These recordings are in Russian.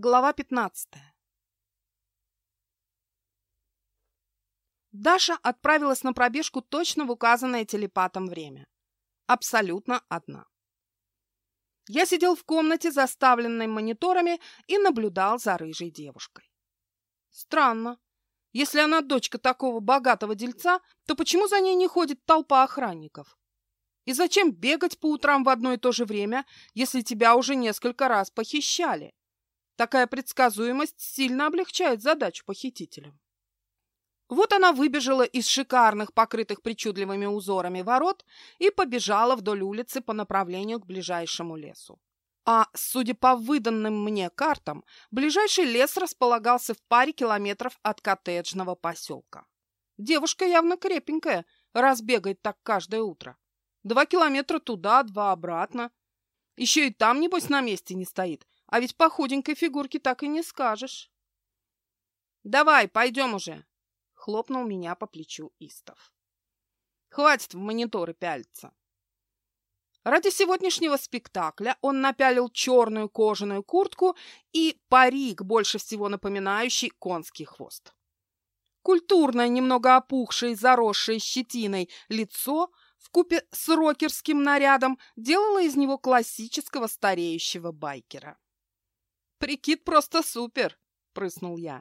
Глава 15 Даша отправилась на пробежку точно в указанное телепатом время. Абсолютно одна. Я сидел в комнате, заставленной мониторами, и наблюдал за рыжей девушкой. Странно. Если она дочка такого богатого дельца, то почему за ней не ходит толпа охранников? И зачем бегать по утрам в одно и то же время, если тебя уже несколько раз похищали? Такая предсказуемость сильно облегчает задачу похитителям. Вот она выбежала из шикарных, покрытых причудливыми узорами ворот и побежала вдоль улицы по направлению к ближайшему лесу. А, судя по выданным мне картам, ближайший лес располагался в паре километров от коттеджного поселка. Девушка явно крепенькая, раз бегает так каждое утро. Два километра туда, два обратно. Еще и там, небось, на месте не стоит, а ведь по худенькой фигурке так и не скажешь. «Давай, пойдем уже!» — хлопнул меня по плечу Истов. «Хватит в мониторы пялиться!» Ради сегодняшнего спектакля он напялил черную кожаную куртку и парик, больше всего напоминающий конский хвост. Культурное, немного опухшее, заросшее щетиной лицо в купе с рокерским нарядом делало из него классического стареющего байкера. «Прикид просто супер!» — прыснул я.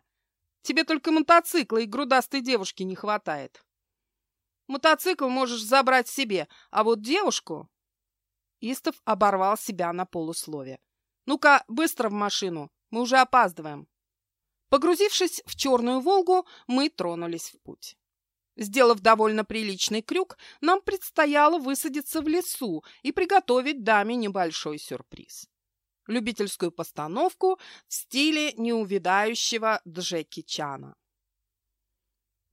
«Тебе только мотоцикла и грудастой девушки не хватает». «Мотоцикл можешь забрать себе, а вот девушку...» Истов оборвал себя на полуслове. «Ну-ка, быстро в машину, мы уже опаздываем». Погрузившись в черную «Волгу», мы тронулись в путь. Сделав довольно приличный крюк, нам предстояло высадиться в лесу и приготовить даме небольшой сюрприз любительскую постановку в стиле неувидающего Джеки Чана.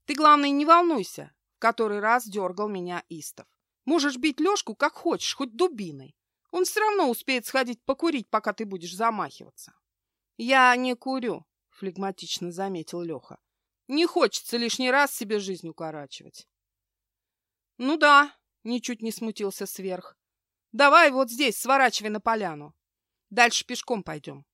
«Ты, главное, не волнуйся», — который раз дергал меня Истов. «Можешь бить Лешку как хочешь, хоть дубиной. Он все равно успеет сходить покурить, пока ты будешь замахиваться». «Я не курю», — флегматично заметил Леха. «Не хочется лишний раз себе жизнь укорачивать». «Ну да», — ничуть не смутился сверх. «Давай вот здесь, сворачивай на поляну. Дальше пешком пойдем.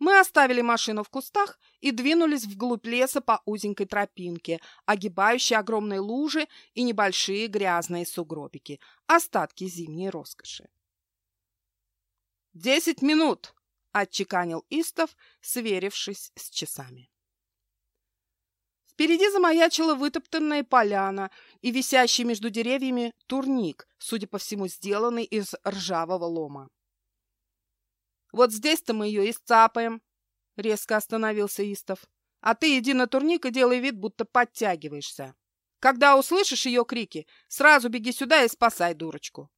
Мы оставили машину в кустах и двинулись вглубь леса по узенькой тропинке, огибающей огромные лужи и небольшие грязные сугробики, остатки зимней роскоши. «Десять минут!» — отчеканил Истов, сверившись с часами. Впереди замаячила вытоптанная поляна и висящий между деревьями турник, судя по всему, сделанный из ржавого лома. Вот здесь-то мы ее и сцапаем. Резко остановился Истов. А ты иди на турник и делай вид, будто подтягиваешься. Когда услышишь ее крики, сразу беги сюда и спасай дурочку.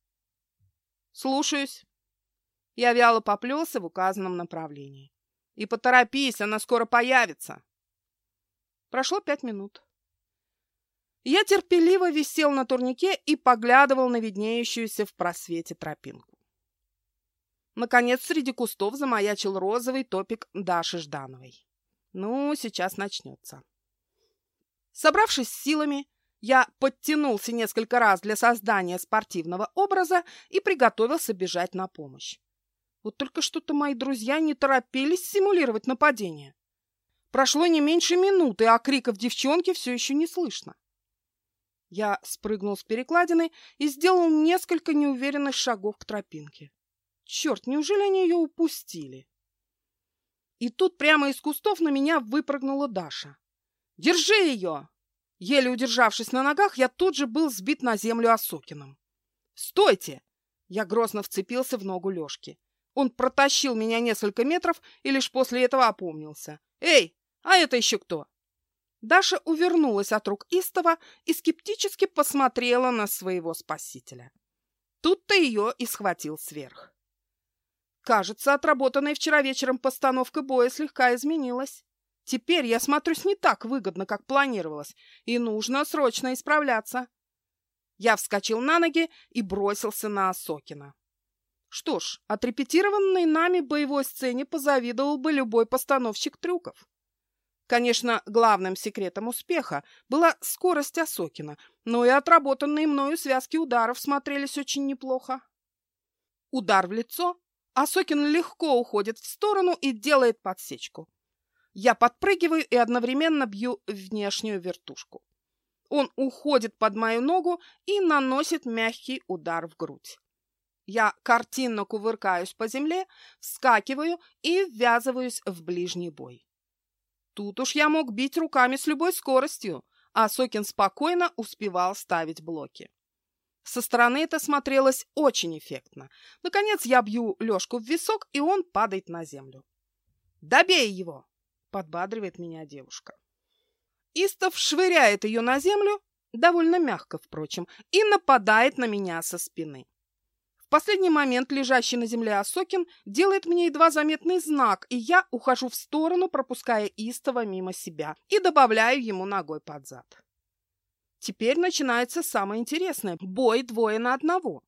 Слушаюсь. Я вяло поплелся в указанном направлении. И поторопись, она скоро появится. Прошло пять минут. Я терпеливо висел на турнике и поглядывал на виднеющуюся в просвете тропинку. Наконец, среди кустов замаячил розовый топик Даши Ждановой. Ну, сейчас начнется. Собравшись с силами, я подтянулся несколько раз для создания спортивного образа и приготовился бежать на помощь. Вот только что-то мои друзья не торопились симулировать нападение. Прошло не меньше минуты, а криков девчонки все еще не слышно. Я спрыгнул с перекладины и сделал несколько неуверенных шагов к тропинке. Черт, неужели они ее упустили? И тут прямо из кустов на меня выпрыгнула Даша. «Держи ее!» Еле удержавшись на ногах, я тут же был сбит на землю Осокиным. «Стойте!» Я грозно вцепился в ногу Лешки. Он протащил меня несколько метров и лишь после этого опомнился. «Эй, а это еще кто?» Даша увернулась от рук Истова и скептически посмотрела на своего спасителя. Тут-то ее и схватил сверх. Кажется, отработанная вчера вечером постановка боя слегка изменилась. Теперь я смотрюсь не так выгодно, как планировалось, и нужно срочно исправляться. Я вскочил на ноги и бросился на Осокина. Что ж, отрепетированной нами боевой сцене позавидовал бы любой постановщик трюков. Конечно, главным секретом успеха была скорость Осокина, но и отработанные мною связки ударов смотрелись очень неплохо. Удар в лицо, Асокин легко уходит в сторону и делает подсечку. Я подпрыгиваю и одновременно бью внешнюю вертушку. Он уходит под мою ногу и наносит мягкий удар в грудь. Я картинно кувыркаюсь по земле, вскакиваю и ввязываюсь в ближний бой. Тут уж я мог бить руками с любой скоростью, а Сокин спокойно успевал ставить блоки. Со стороны это смотрелось очень эффектно. Наконец я бью Лёшку в висок, и он падает на землю. «Добей его!» — подбадривает меня девушка. Истов швыряет ее на землю, довольно мягко, впрочем, и нападает на меня со спины. В последний момент лежащий на земле Осокин делает мне едва заметный знак, и я ухожу в сторону, пропуская Истова мимо себя, и добавляю ему ногой под зад. Теперь начинается самое интересное – бой двое на одного.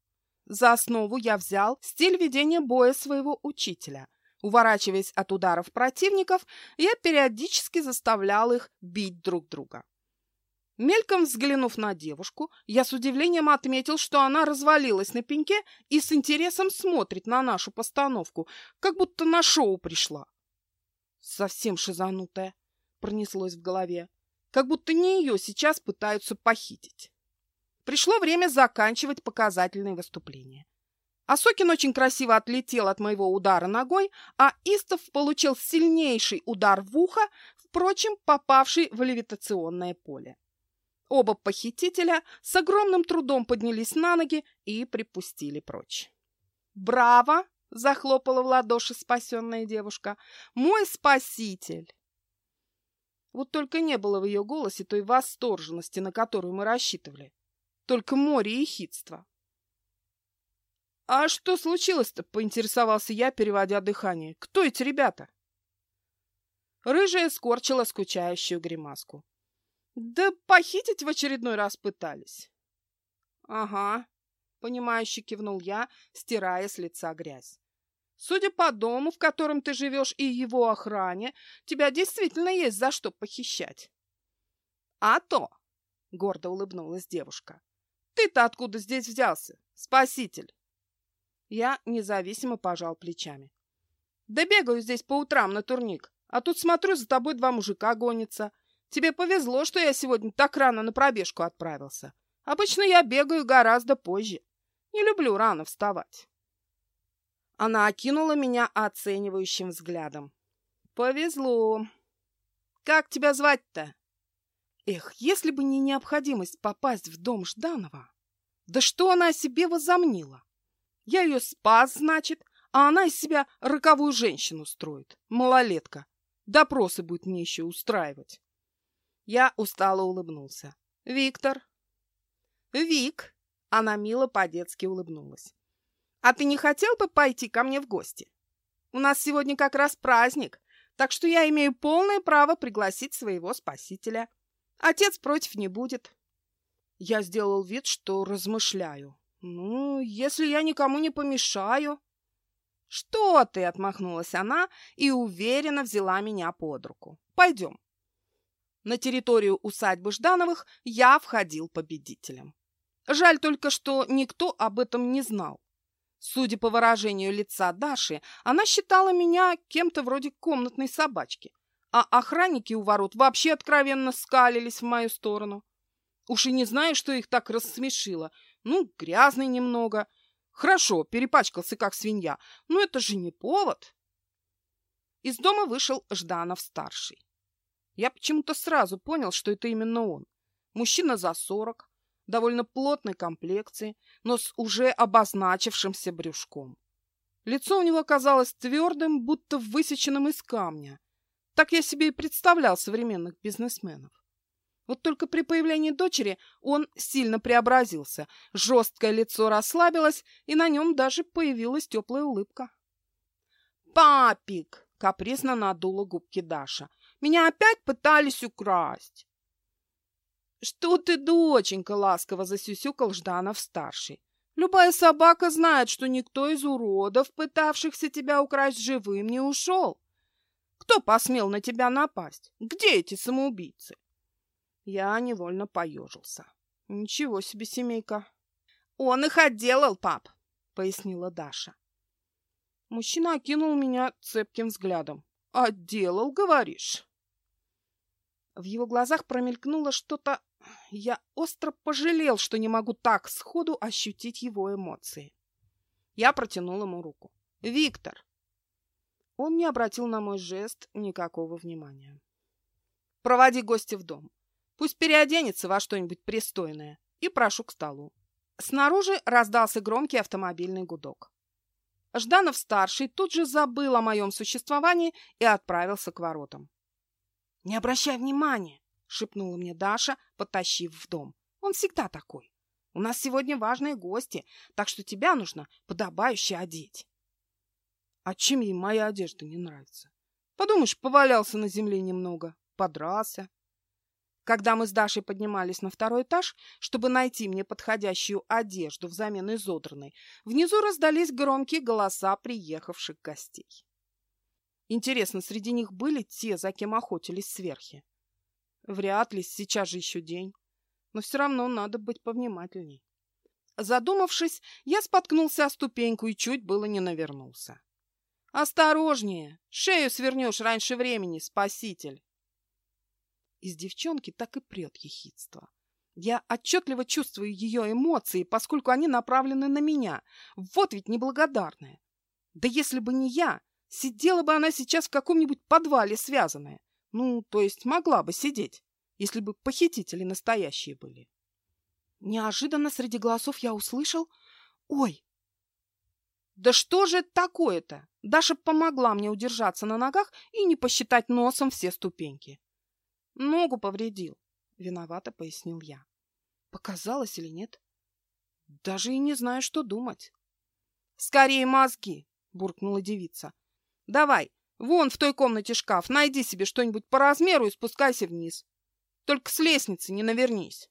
За основу я взял стиль ведения боя своего учителя. Уворачиваясь от ударов противников, я периодически заставлял их бить друг друга. Мельком взглянув на девушку, я с удивлением отметил, что она развалилась на пеньке и с интересом смотрит на нашу постановку, как будто на шоу пришла. «Совсем шизанутая», — пронеслось в голове, как будто не ее сейчас пытаются похитить. Пришло время заканчивать показательные выступления. Асокин очень красиво отлетел от моего удара ногой, а Истов получил сильнейший удар в ухо, впрочем, попавший в левитационное поле. Оба похитителя с огромным трудом поднялись на ноги и припустили прочь. «Браво!» — захлопала в ладоши спасенная девушка. «Мой спаситель!» Вот только не было в ее голосе той восторженности, на которую мы рассчитывали. Только море и хитство. «А что случилось-то?» — поинтересовался я, переводя дыхание. «Кто эти ребята?» Рыжая скорчила скучающую гримаску. Да похитить в очередной раз пытались. Ага, понимающе кивнул я, стирая с лица грязь. Судя по дому, в котором ты живешь, и его охране, тебя действительно есть за что похищать. А то, гордо улыбнулась девушка. Ты-то откуда здесь взялся, спаситель? Я независимо пожал плечами. Да бегаю здесь по утрам на турник, а тут смотрю, за тобой два мужика гонятся. Тебе повезло, что я сегодня так рано на пробежку отправился. Обычно я бегаю гораздо позже. Не люблю рано вставать. Она окинула меня оценивающим взглядом. Повезло. Как тебя звать-то? Эх, если бы не необходимость попасть в дом Жданова. Да что она о себе возомнила? Я ее спас, значит, а она из себя роковую женщину строит. Малолетка. Допросы будет мне еще устраивать. Я устало улыбнулся. «Виктор?» «Вик!» Она мило по-детски улыбнулась. «А ты не хотел бы пойти ко мне в гости? У нас сегодня как раз праздник, так что я имею полное право пригласить своего спасителя. Отец против не будет». Я сделал вид, что размышляю. «Ну, если я никому не помешаю...» «Что ты?» — отмахнулась она и уверенно взяла меня под руку. «Пойдем». На территорию усадьбы Ждановых я входил победителем. Жаль только, что никто об этом не знал. Судя по выражению лица Даши, она считала меня кем-то вроде комнатной собачки, а охранники у ворот вообще откровенно скалились в мою сторону. Уж и не знаю, что их так рассмешило. Ну, грязный немного. Хорошо, перепачкался как свинья, но это же не повод. Из дома вышел Жданов-старший. Я почему-то сразу понял, что это именно он. Мужчина за сорок, довольно плотной комплекции, но с уже обозначившимся брюшком. Лицо у него казалось твердым, будто высеченным из камня. Так я себе и представлял современных бизнесменов. Вот только при появлении дочери он сильно преобразился. Жесткое лицо расслабилось, и на нем даже появилась теплая улыбка. «Папик!» — капризно надула губки Даша. Меня опять пытались украсть. Что ты, доченька, ласково засюсюкал Жданов-старший. Любая собака знает, что никто из уродов, пытавшихся тебя украсть живым, не ушел. Кто посмел на тебя напасть? Где эти самоубийцы? Я невольно поежился. Ничего себе семейка. Он их отделал, пап, пояснила Даша. Мужчина окинул меня цепким взглядом. «Отделал, говоришь?» В его глазах промелькнуло что-то... Я остро пожалел, что не могу так сходу ощутить его эмоции. Я протянул ему руку. «Виктор!» Он не обратил на мой жест никакого внимания. «Проводи гостя в дом. Пусть переоденется во что-нибудь пристойное. И прошу к столу». Снаружи раздался громкий автомобильный гудок. Жданов-старший тут же забыл о моем существовании и отправился к воротам. «Не обращай внимания!» — шепнула мне Даша, потащив в дом. «Он всегда такой. У нас сегодня важные гости, так что тебя нужно подобающе одеть». «А чем ей моя одежда не нравится? Подумаешь, повалялся на земле немного, подрался». Когда мы с Дашей поднимались на второй этаж, чтобы найти мне подходящую одежду взамен изодранной, внизу раздались громкие голоса приехавших гостей. Интересно, среди них были те, за кем охотились сверхи? Вряд ли, сейчас же еще день. Но все равно надо быть повнимательней. Задумавшись, я споткнулся о ступеньку и чуть было не навернулся. «Осторожнее! Шею свернешь раньше времени, спаситель!» Из девчонки так и прет ехидство. Я отчетливо чувствую ее эмоции, поскольку они направлены на меня. Вот ведь неблагодарная. Да если бы не я, Сидела бы она сейчас в каком-нибудь подвале связанная. Ну, то есть могла бы сидеть, если бы похитители настоящие были. Неожиданно среди голосов я услышал «Ой!» Да что же это такое-то? Даша помогла мне удержаться на ногах и не посчитать носом все ступеньки. Ногу повредил, виновато пояснил я. Показалось или нет? Даже и не знаю, что думать. Скорее мозги, буркнула девица. Давай, вон в той комнате шкаф, найди себе что-нибудь по размеру и спускайся вниз. Только с лестницы не навернись.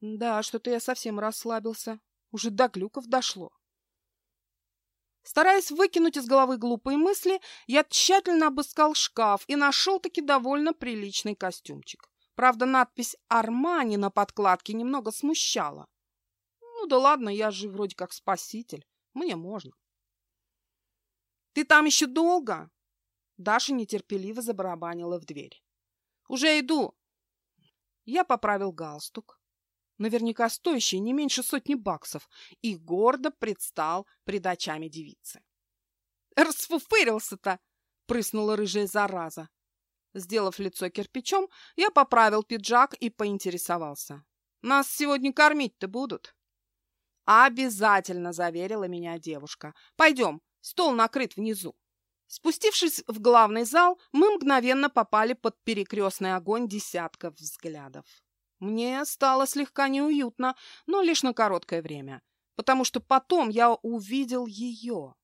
Да, что-то я совсем расслабился. Уже до глюков дошло. Стараясь выкинуть из головы глупые мысли, я тщательно обыскал шкаф и нашел-таки довольно приличный костюмчик. Правда, надпись «Армани» на подкладке немного смущала. Ну да ладно, я же вроде как спаситель. Мне можно. «Ты там еще долго?» Даша нетерпеливо забарабанила в дверь. «Уже иду!» Я поправил галстук, наверняка стоящий не меньше сотни баксов, и гордо предстал пред очами девицы. «Расфуфырился-то!» — прыснула рыжая зараза. Сделав лицо кирпичом, я поправил пиджак и поинтересовался. «Нас сегодня кормить-то будут?» «Обязательно!» — заверила меня девушка. «Пойдем, Стол накрыт внизу. Спустившись в главный зал, мы мгновенно попали под перекрестный огонь десятков взглядов. Мне стало слегка неуютно, но лишь на короткое время, потому что потом я увидел ее.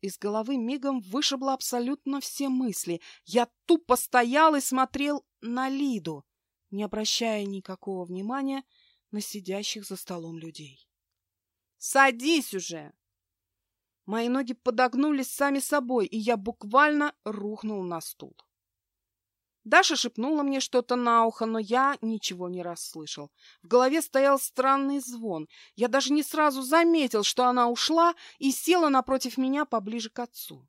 Из головы мигом вышибло абсолютно все мысли. Я тупо стоял и смотрел на Лиду, не обращая никакого внимания на сидящих за столом людей. «Садись уже!» Мои ноги подогнулись сами собой, и я буквально рухнул на стул. Даша шепнула мне что-то на ухо, но я ничего не расслышал. В голове стоял странный звон. Я даже не сразу заметил, что она ушла и села напротив меня поближе к отцу.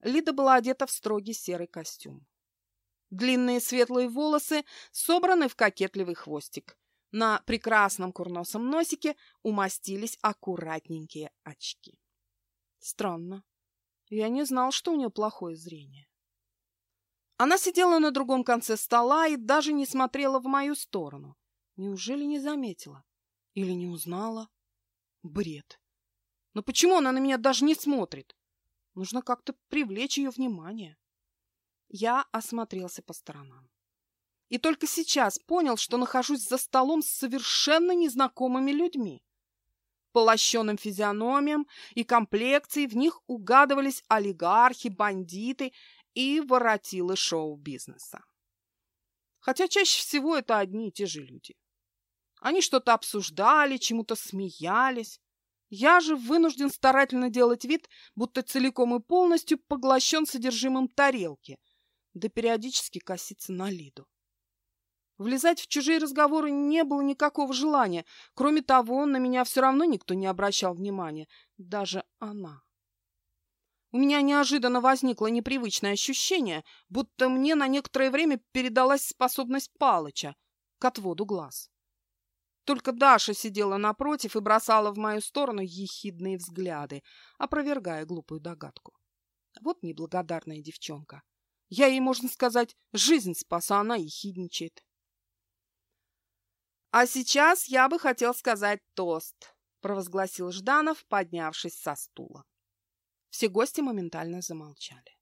Лида была одета в строгий серый костюм. Длинные светлые волосы собраны в кокетливый хвостик. На прекрасном курносом носике умастились аккуратненькие очки. Странно. Я не знал, что у нее плохое зрение. Она сидела на другом конце стола и даже не смотрела в мою сторону. Неужели не заметила? Или не узнала? Бред. Но почему она на меня даже не смотрит? Нужно как-то привлечь ее внимание. Я осмотрелся по сторонам и только сейчас понял, что нахожусь за столом с совершенно незнакомыми людьми. По лощеным физиономиям и комплекции в них угадывались олигархи, бандиты и воротилы шоу-бизнеса. Хотя чаще всего это одни и те же люди. Они что-то обсуждали, чему-то смеялись. Я же вынужден старательно делать вид, будто целиком и полностью поглощен содержимым тарелки, да периодически коситься на Лиду. Влезать в чужие разговоры не было никакого желания. Кроме того, на меня все равно никто не обращал внимания. Даже она. У меня неожиданно возникло непривычное ощущение, будто мне на некоторое время передалась способность Палыча к отводу глаз. Только Даша сидела напротив и бросала в мою сторону ехидные взгляды, опровергая глупую догадку. Вот неблагодарная девчонка. Я ей, можно сказать, жизнь спас, а она ехидничает. «А сейчас я бы хотел сказать тост», — провозгласил Жданов, поднявшись со стула. Все гости моментально замолчали.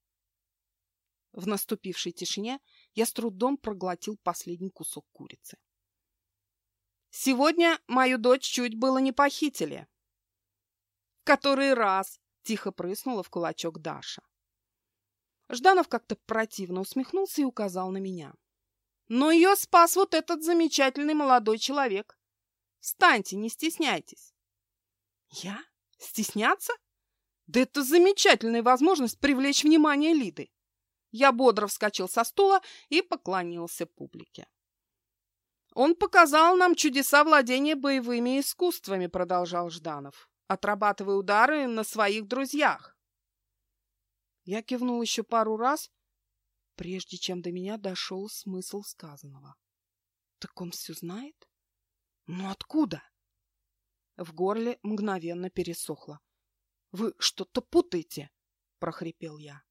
В наступившей тишине я с трудом проглотил последний кусок курицы. «Сегодня мою дочь чуть было не похитили». «Который раз!» — тихо прыснула в кулачок Даша. Жданов как-то противно усмехнулся и указал на меня. Но ее спас вот этот замечательный молодой человек. Встаньте, не стесняйтесь. Я? Стесняться? Да это замечательная возможность привлечь внимание Лиды. Я бодро вскочил со стула и поклонился публике. Он показал нам чудеса владения боевыми искусствами, продолжал Жданов, отрабатывая удары на своих друзьях. Я кивнул еще пару раз прежде чем до меня дошел смысл сказанного. Так он все знает? Ну откуда? В горле мгновенно пересохло. Вы что-то путаете, прохрипел я.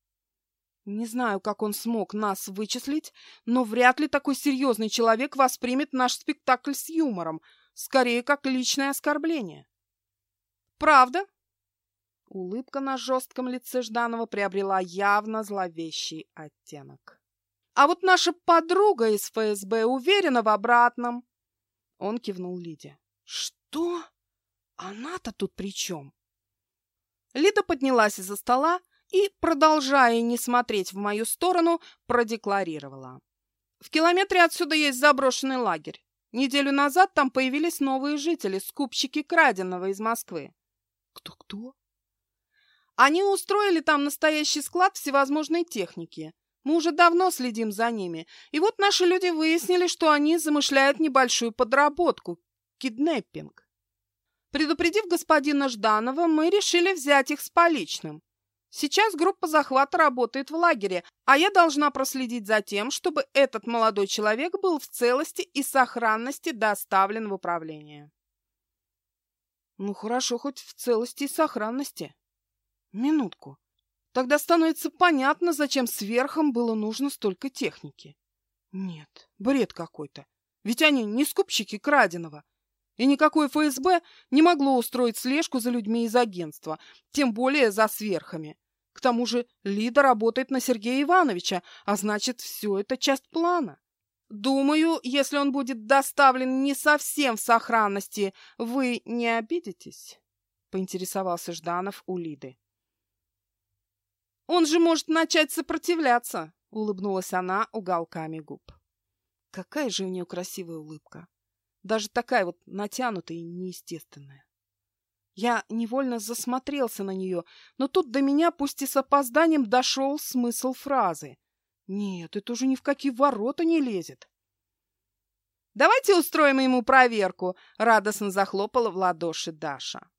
Не знаю, как он смог нас вычислить, но вряд ли такой серьезный человек воспримет наш спектакль с юмором, скорее как личное оскорбление. Правда? Улыбка на жестком лице Жданова приобрела явно зловещий оттенок. «А вот наша подруга из ФСБ уверена в обратном!» Он кивнул Лиде. «Что? Она-то тут при чем?» Лида поднялась из-за стола и, продолжая не смотреть в мою сторону, продекларировала. «В километре отсюда есть заброшенный лагерь. Неделю назад там появились новые жители, скупщики краденого из Москвы». «Кто-кто?» Они устроили там настоящий склад всевозможной техники. Мы уже давно следим за ними. И вот наши люди выяснили, что они замышляют небольшую подработку – киднеппинг. Предупредив господина Жданова, мы решили взять их с поличным. Сейчас группа захвата работает в лагере, а я должна проследить за тем, чтобы этот молодой человек был в целости и сохранности доставлен в управление. Ну хорошо, хоть в целости и сохранности. Минутку. Тогда становится понятно, зачем сверхам было нужно столько техники. Нет, бред какой-то. Ведь они не скупщики краденого. И никакое ФСБ не могло устроить слежку за людьми из агентства, тем более за сверхами. К тому же Лида работает на Сергея Ивановича, а значит, все это часть плана. Думаю, если он будет доставлен не совсем в сохранности, вы не обидитесь? Поинтересовался Жданов у Лиды. Он же может начать сопротивляться, улыбнулась она уголками губ. Какая же у нее красивая улыбка. Даже такая вот натянутая и неестественная. Я невольно засмотрелся на нее, но тут до меня, пусть и с опозданием, дошел смысл фразы. Нет, это уже ни в какие ворота не лезет. «Давайте устроим ему проверку!» — радостно захлопала в ладоши Даша.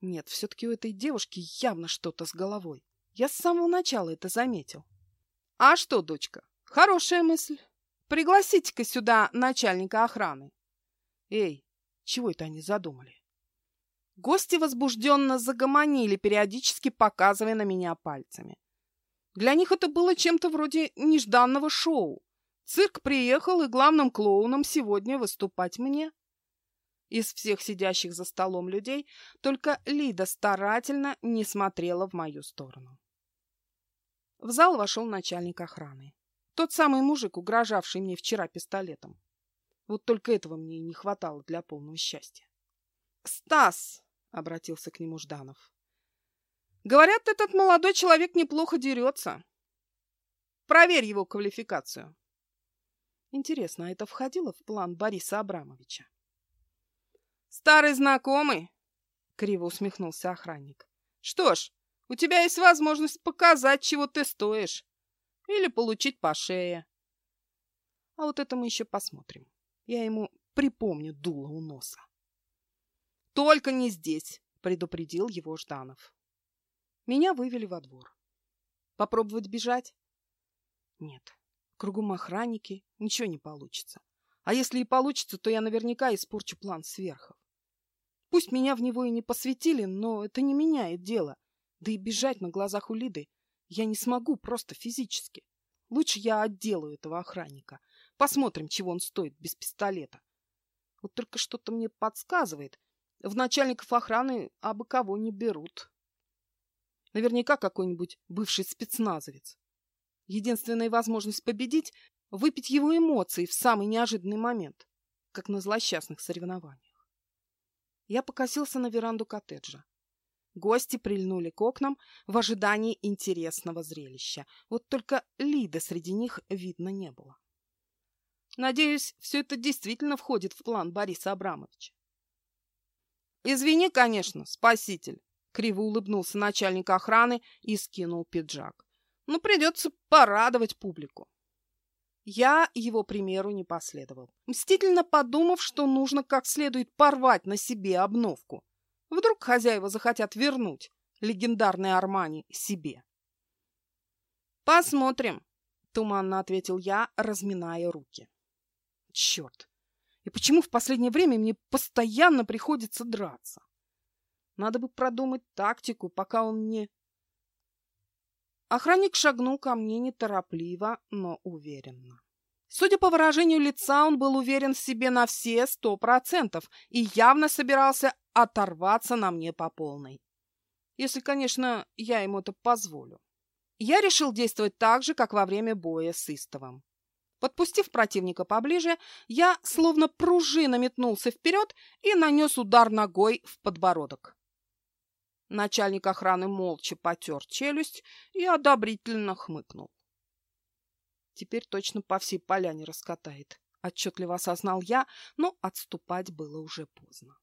Нет, все-таки у этой девушки явно что-то с головой. Я с самого начала это заметил. А что, дочка, хорошая мысль. Пригласите-ка сюда начальника охраны. Эй, чего это они задумали? Гости возбужденно загомонили, периодически показывая на меня пальцами. Для них это было чем-то вроде нежданного шоу. Цирк приехал, и главным клоуном сегодня выступать мне. Из всех сидящих за столом людей только Лида старательно не смотрела в мою сторону. В зал вошел начальник охраны. Тот самый мужик, угрожавший мне вчера пистолетом. Вот только этого мне и не хватало для полного счастья. «Стас!» — обратился к нему Жданов. «Говорят, этот молодой человек неплохо дерется. Проверь его квалификацию». Интересно, а это входило в план Бориса Абрамовича? «Старый знакомый?» — криво усмехнулся охранник. «Что ж, у тебя есть возможность показать, чего ты стоишь. Или получить по шее. А вот это мы еще посмотрим. Я ему припомню дуло у носа. «Только не здесь!» — предупредил его Жданов. Меня вывели во двор. Попробовать бежать? Нет. Кругом охранники, ничего не получится. А если и получится, то я наверняка испорчу план сверхов. Пусть меня в него и не посвятили, но это не меняет дело. Да и бежать на глазах у Лиды я не смогу просто физически. Лучше я отделаю этого охранника. Посмотрим, чего он стоит без пистолета. Вот только что-то мне подсказывает. В начальников охраны абы кого не берут. Наверняка какой-нибудь бывший спецназовец. Единственная возможность победить – выпить его эмоции в самый неожиданный момент, как на злосчастных соревнованиях. Я покосился на веранду коттеджа. Гости прильнули к окнам в ожидании интересного зрелища. Вот только Лиды среди них видно не было. Надеюсь, все это действительно входит в план Бориса Абрамовича. «Извини, конечно, спаситель», — криво улыбнулся начальник охраны и скинул пиджак. «Но придется порадовать публику». Я его примеру не последовал, мстительно подумав, что нужно как следует порвать на себе обновку. Вдруг хозяева захотят вернуть легендарный Армани себе. «Посмотрим», — туманно ответил я, разминая руки. Черт! И почему в последнее время мне постоянно приходится драться? Надо бы продумать тактику, пока он не... Охранник шагнул ко мне неторопливо, но уверенно. Судя по выражению лица, он был уверен в себе на все сто процентов и явно собирался оторваться на мне по полной. Если, конечно, я ему это позволю. Я решил действовать так же, как во время боя с Истовым. Подпустив противника поближе, я словно пружина метнулся вперед и нанес удар ногой в подбородок. Начальник охраны молча потер челюсть и одобрительно хмыкнул. Теперь точно по всей поляне раскатает, отчетливо осознал я, но отступать было уже поздно.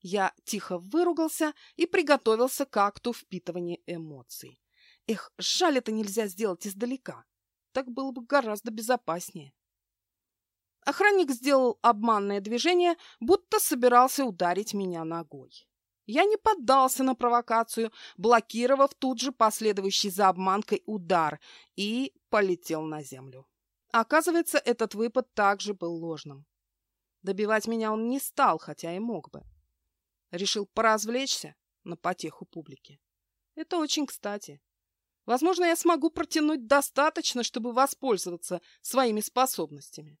Я тихо выругался и приготовился к акту впитывания эмоций. Эх, жаль, это нельзя сделать издалека. Так было бы гораздо безопаснее. Охранник сделал обманное движение, будто собирался ударить меня ногой. Я не поддался на провокацию, блокировав тут же последующий за обманкой удар, и полетел на землю. Оказывается, этот выпад также был ложным. Добивать меня он не стал, хотя и мог бы. Решил поразвлечься на потеху публики. Это очень кстати. Возможно, я смогу протянуть достаточно, чтобы воспользоваться своими способностями.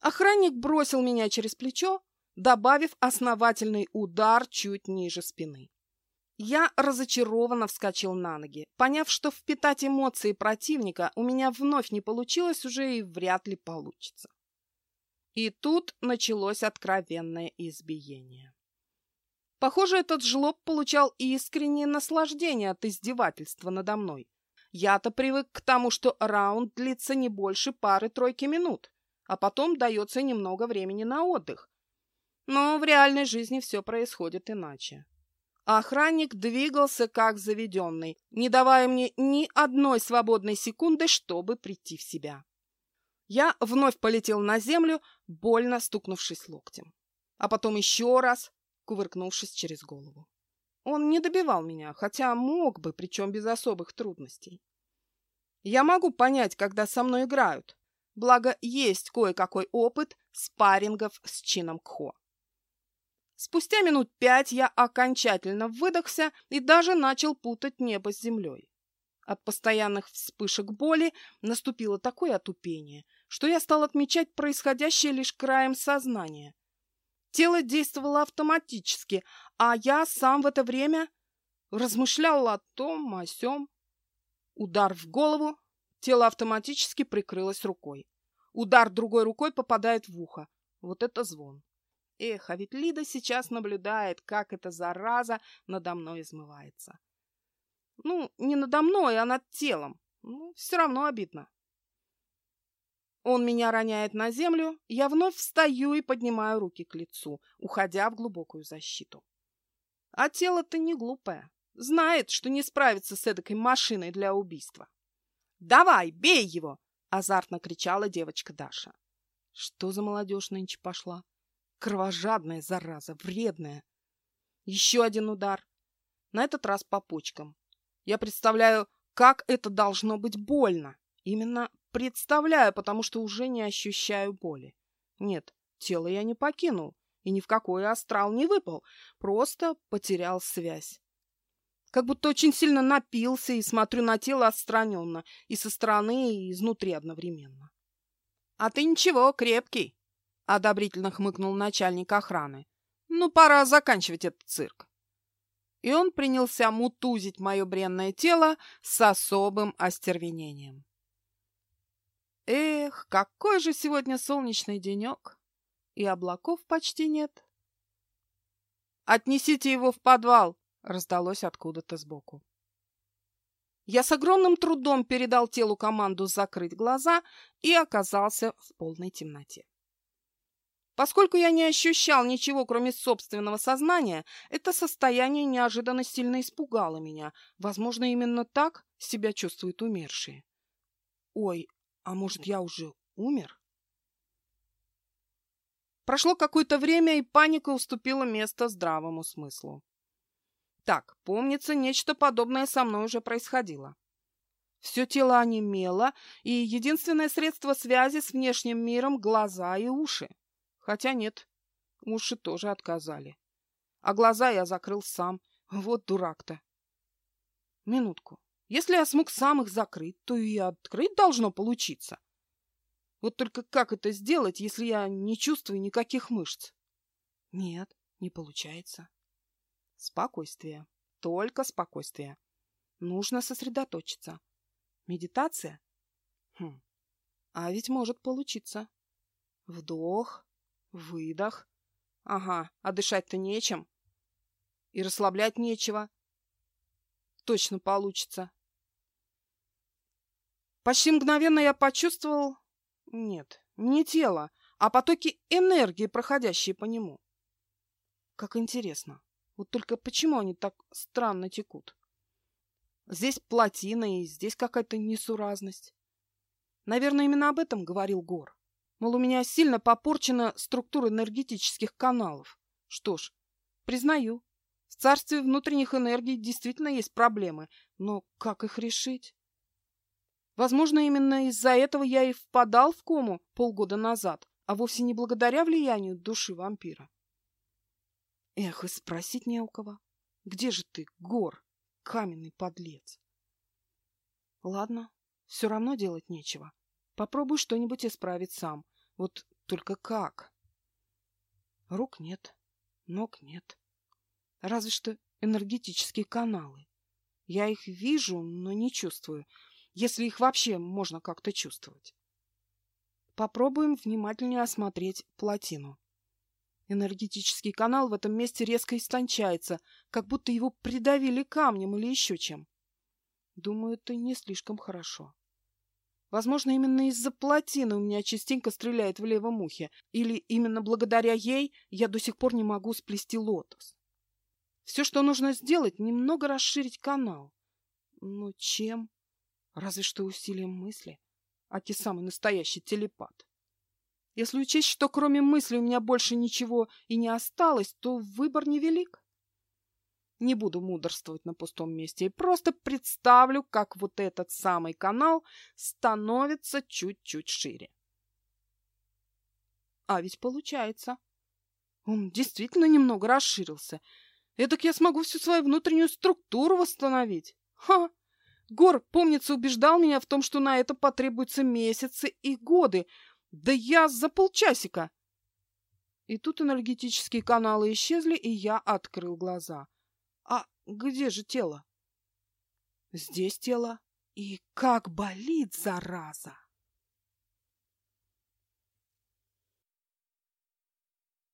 Охранник бросил меня через плечо, добавив основательный удар чуть ниже спины. Я разочарованно вскочил на ноги, поняв, что впитать эмоции противника у меня вновь не получилось уже и вряд ли получится. И тут началось откровенное избиение. Похоже, этот жлоб получал искреннее наслаждение от издевательства надо мной. Я-то привык к тому, что раунд длится не больше пары-тройки минут, а потом дается немного времени на отдых. Но в реальной жизни все происходит иначе. Охранник двигался как заведенный, не давая мне ни одной свободной секунды, чтобы прийти в себя. Я вновь полетел на землю, больно стукнувшись локтем. А потом еще раз, кувыркнувшись через голову. Он не добивал меня, хотя мог бы, причем без особых трудностей. Я могу понять, когда со мной играют, благо есть кое-какой опыт спаррингов с чином Кхо. Спустя минут пять я окончательно выдохся и даже начал путать небо с землей. От постоянных вспышек боли наступило такое отупение, что я стал отмечать происходящее лишь краем сознания, Тело действовало автоматически, а я сам в это время размышлял о том, о сём. Удар в голову, тело автоматически прикрылось рукой. Удар другой рукой попадает в ухо. Вот это звон. Эх, а ведь Лида сейчас наблюдает, как эта зараза надо мной измывается. Ну, не надо мной, а над телом. Ну, все равно обидно. Он меня роняет на землю, я вновь встаю и поднимаю руки к лицу, уходя в глубокую защиту. А тело-то не глупое, знает, что не справится с эдакой машиной для убийства. «Давай, бей его!» — Азартно кричала девочка Даша. Что за молодежь нынче пошла? Кровожадная зараза, вредная. Еще один удар. На этот раз по почкам. Я представляю, как это должно быть больно. Именно представляю, потому что уже не ощущаю боли. Нет, тело я не покинул и ни в какой астрал не выпал, просто потерял связь. Как будто очень сильно напился и смотрю на тело отстраненно, и со стороны, и изнутри одновременно. — А ты ничего, крепкий, — одобрительно хмыкнул начальник охраны. — Ну, пора заканчивать этот цирк. И он принялся мутузить мое бренное тело с особым остервенением. Эх, какой же сегодня солнечный денек! И облаков почти нет. «Отнесите его в подвал!» раздалось откуда-то сбоку. Я с огромным трудом передал телу команду закрыть глаза и оказался в полной темноте. Поскольку я не ощущал ничего, кроме собственного сознания, это состояние неожиданно сильно испугало меня. Возможно, именно так себя чувствуют умершие. Ой, а может, я уже умер? Прошло какое-то время, и паника уступила место здравому смыслу. Так, помнится, нечто подобное со мной уже происходило. Все тело онемело, и единственное средство связи с внешним миром — глаза и уши. Хотя нет, уши тоже отказали. А глаза я закрыл сам. Вот дурак-то. Минутку. Если я смог сам их закрыть, то и открыть должно получиться. Вот только как это сделать, если я не чувствую никаких мышц? Нет, не получается. Спокойствие. Только спокойствие. Нужно сосредоточиться. Медитация? Хм. А ведь может получиться. Вдох, выдох. Ага, а дышать-то нечем. И расслаблять нечего. Точно получится. Почти мгновенно я почувствовал... Нет, не тело, а потоки энергии, проходящие по нему. Как интересно. Вот только почему они так странно текут? Здесь плотина, и здесь какая-то несуразность. Наверное, именно об этом говорил Гор. Мол, у меня сильно попорчена структура энергетических каналов. Что ж, признаю, в царстве внутренних энергий действительно есть проблемы, но как их решить? Возможно, именно из-за этого я и впадал в кому полгода назад, а вовсе не благодаря влиянию души вампира. Эх, и спросить не у кого. Где же ты, гор, каменный подлец? Ладно, все равно делать нечего. Попробуй что-нибудь исправить сам. Вот только как? Рук нет, ног нет. Разве что энергетические каналы. Я их вижу, но не чувствую, если их вообще можно как-то чувствовать. Попробуем внимательнее осмотреть плотину. Энергетический канал в этом месте резко истончается, как будто его придавили камнем или еще чем. Думаю, это не слишком хорошо. Возможно, именно из-за плотины у меня частенько стреляет в левом ухе, или именно благодаря ей я до сих пор не могу сплести лотос. Все, что нужно сделать, немного расширить канал. Но чем? Разве что усилием мысли. Аки самый настоящий телепат. Если учесть, что кроме мысли у меня больше ничего и не осталось, то выбор невелик. Не буду мудрствовать на пустом месте и просто представлю, как вот этот самый канал становится чуть-чуть шире. А ведь получается. Он действительно немного расширился. Эдак я смогу всю свою внутреннюю структуру восстановить. Ха! Гор, помнится, убеждал меня в том, что на это потребуются месяцы и годы, да я за полчасика. И тут энергетические каналы исчезли, и я открыл глаза. Где же тело? Здесь тело. И как болит, зараза!